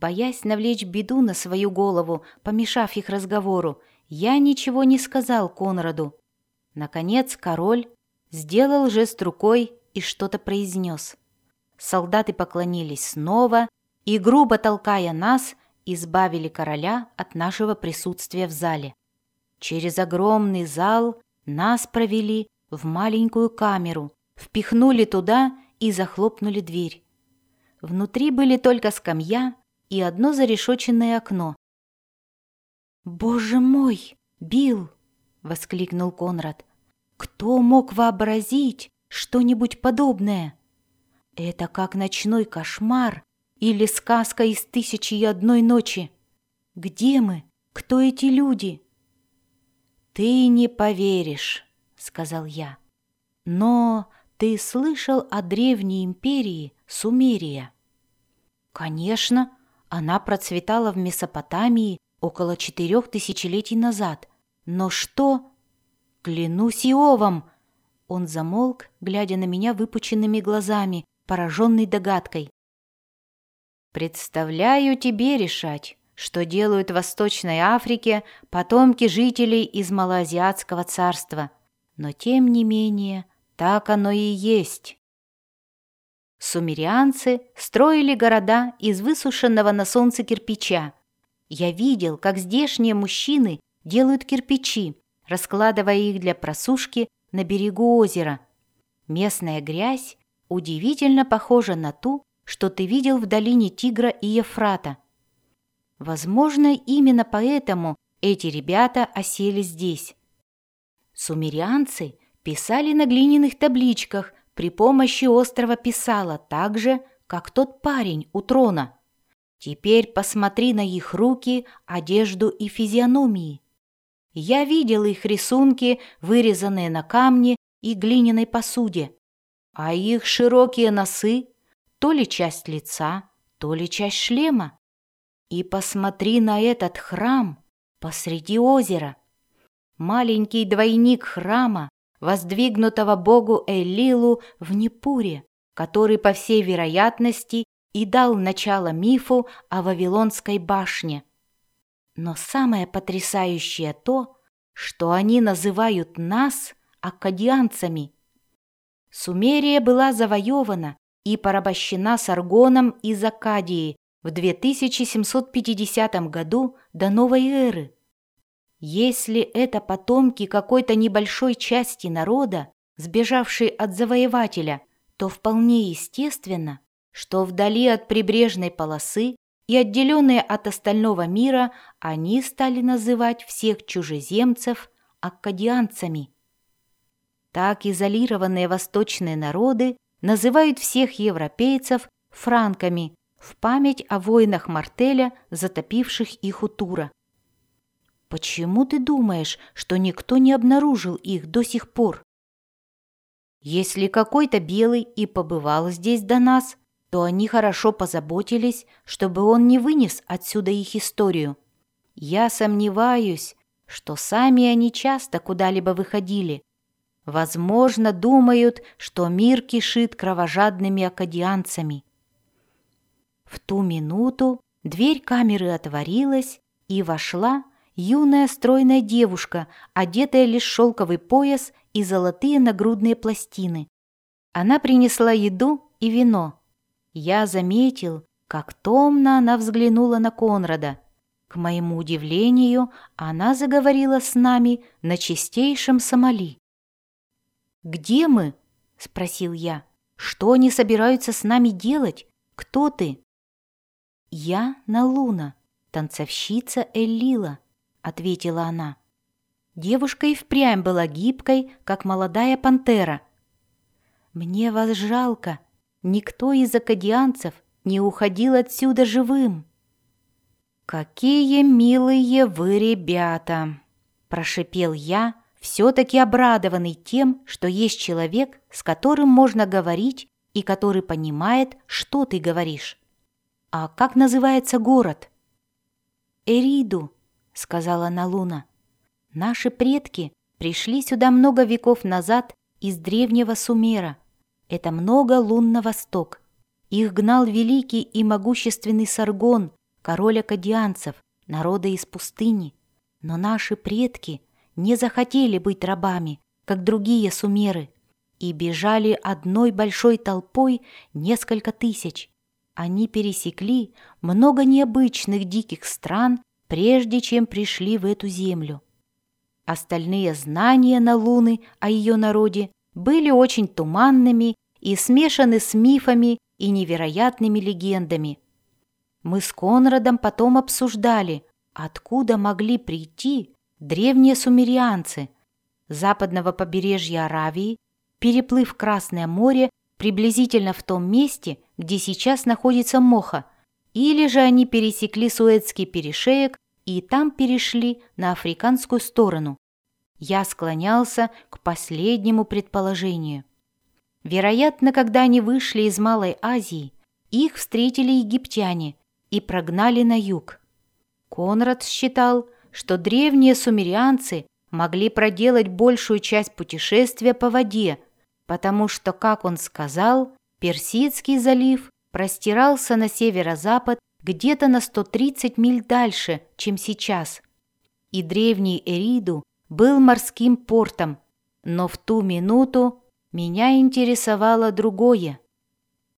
Боясь навлечь беду на свою голову, помешав их разговору, я ничего не сказал Конраду. Наконец король сделал жест рукой и что-то произнес. Солдаты поклонились снова и, грубо толкая нас, избавили короля от нашего присутствия в зале. Через огромный зал нас провели в маленькую камеру, впихнули туда и захлопнули дверь. Внутри были только скамья и одно зарешоченное окно. «Боже мой, Билл!» — воскликнул Конрад. «Кто мог вообразить что-нибудь подобное? Это как ночной кошмар или сказка из «Тысячи и одной ночи». Где мы? Кто эти люди?» «Ты не поверишь», — сказал я. «Но ты слышал о древней империи Сумерия?» «Конечно», она процветала в Месопотамии около четырех тысячелетий назад. Но что? Клянусь Иовом! Он замолк, глядя на меня выпученными глазами, пораженный догадкой. «Представляю тебе решать, что делают в Восточной Африке потомки жителей из Малоазиатского царства. Но тем не менее, так оно и есть». Сумерианцы строили города из высушенного на солнце кирпича. Я видел, как здешние мужчины делают кирпичи, раскладывая их для просушки на берегу озера. Местная грязь удивительно похожа на ту, что ты видел в долине Тигра и Ефрата. Возможно, именно поэтому эти ребята осели здесь. Сумерианцы писали на глиняных табличках при помощи острова писала так же, как тот парень у трона. Теперь посмотри на их руки, одежду и физиономии. Я видел их рисунки, вырезанные на камне и глиняной посуде, а их широкие носы — то ли часть лица, то ли часть шлема. И посмотри на этот храм посреди озера. Маленький двойник храма воздвигнутого богу Элилу в Непуре, который, по всей вероятности, и дал начало мифу о Вавилонской башне. Но самое потрясающее то, что они называют нас аккадианцами. Сумерия была завоевана и порабощена Саргоном из Акадии в 2750 году до новой эры. Если это потомки какой-то небольшой части народа, сбежавшей от завоевателя, то вполне естественно, что вдали от прибрежной полосы и отделенные от остального мира они стали называть всех чужеземцев аккадианцами. Так изолированные восточные народы называют всех европейцев франками в память о воинах Мартеля, затопивших их у Тура. Почему ты думаешь, что никто не обнаружил их до сих пор? Если какой-то белый и побывал здесь до нас, то они хорошо позаботились, чтобы он не вынес отсюда их историю. Я сомневаюсь, что сами они часто куда-либо выходили. Возможно, думают, что мир кишит кровожадными акадианцами. В ту минуту дверь камеры отворилась, и вошла юная стройная девушка, одетая лишь шелковый пояс и золотые нагрудные пластины. Она принесла еду и вино. Я заметил, как томно она взглянула на Конрада. К моему удивлению, она заговорила с нами на чистейшем Сомали. «Где мы?» — спросил я. «Что они собираются с нами делать? Кто ты?» «Я Налуна, танцовщица Эллила», — ответила она. Девушка и впрямь была гибкой, как молодая пантера. «Мне вас жалко. Никто из акадианцев не уходил отсюда живым». «Какие милые вы ребята!» – прошипел я, все-таки обрадованный тем, что есть человек, с которым можно говорить и который понимает, что ты говоришь. «А как называется город?» «Эриду», сказала Налуна. Наши предки пришли сюда много веков назад из древнего Сумера. Это много лун на восток. Их гнал великий и могущественный Саргон, король акадианцев, народа из пустыни. Но наши предки не захотели быть рабами, как другие сумеры, и бежали одной большой толпой несколько тысяч. Они пересекли много необычных диких стран, прежде чем пришли в эту землю. Остальные знания на Луны о ее народе были очень туманными и смешаны с мифами и невероятными легендами. Мы с Конрадом потом обсуждали, откуда могли прийти древние сумерианцы западного побережья Аравии, переплыв Красное море приблизительно в том месте, где сейчас находится Моха, или же они пересекли Суэцкий перешеек и там перешли на африканскую сторону. Я склонялся к последнему предположению. Вероятно, когда они вышли из Малой Азии, их встретили египтяне и прогнали на юг. Конрад считал, что древние сумерианцы могли проделать большую часть путешествия по воде, потому что, как он сказал, Персидский залив простирался на северо-запад где-то на 130 миль дальше, чем сейчас. И древний Эриду был морским портом, но в ту минуту меня интересовало другое.